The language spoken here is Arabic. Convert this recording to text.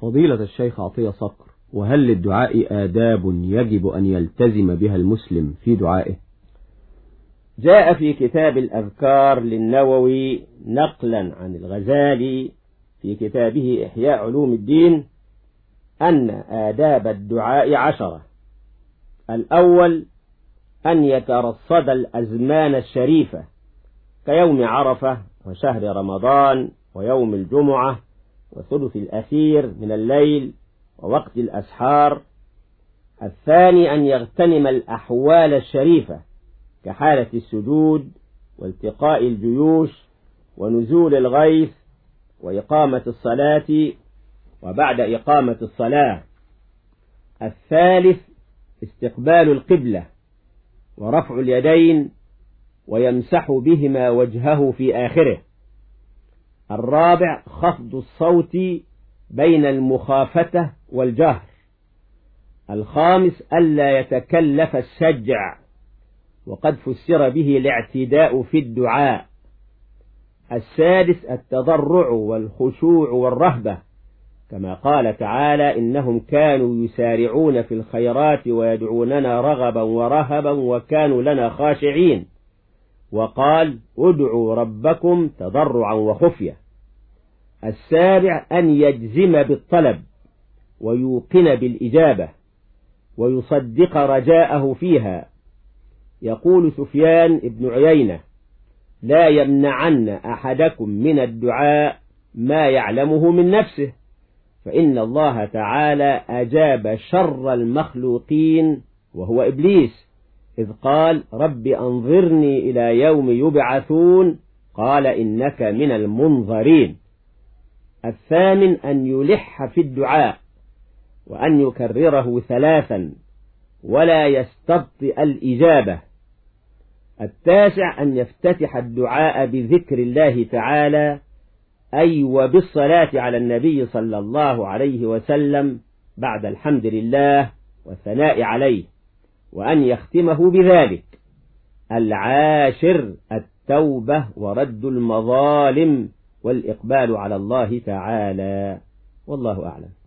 فضيلة الشيخ عطية صقر وهل للدعاء آداب يجب أن يلتزم بها المسلم في دعائه؟ جاء في كتاب الأذكار للنووي نقلا عن الغزالي في كتابه إحياء علوم الدين أن آداب الدعاء عشرة. الأول أن يترصد الأزمان الشريفة كيوم عرفة وشهر رمضان ويوم الجمعة وثلث الأخير من الليل ووقت الأسحار. الثاني أن يغتنم الأحوال الشريفة كحالة السجود والتقاء الجيوش ونزول الغيث وإقامة الصلاة وبعد إقامة الصلاة. الثالث استقبال القبلة ورفع اليدين ويمسح بهما وجهه في آخره. الرابع خفض الصوت بين المخافة والجهر. الخامس ألا يتكلف السجع وقد فسر به الاعتداء في الدعاء. السادس التضرع والخشوع والرهبة. كما قال تعالى إنهم كانوا يسارعون في الخيرات ويدعوننا رغبا ورهبا وكانوا لنا خاشعين. وقال ادعوا ربكم تضرعا وخفية. السابع أن يجزم بالطلب ويوقن بالإجابة ويصدق رجاءه فيها. يقول سفيان بن عيينة لا يمنعن أحدكم من الدعاء ما يعلمه من نفسه فإن الله تعالى أجاب شر المخلوقين وهو إبليس. إذ قال رب أنظرني إلى يوم يبعثون قال إنك من المنظرين. الثامن أن يلح في الدعاء وأن يكرره ثلاثا ولا يستبطئ الإجابة. التاسع أن يفتتح الدعاء بذكر الله تعالى أي وبالصلاة على النبي صلى الله عليه وسلم بعد الحمد لله والثناء عليه. وأن يختمه بذلك. العاشر التوبة ورد المظالم والإقبال على الله تعالى. والله أعلم.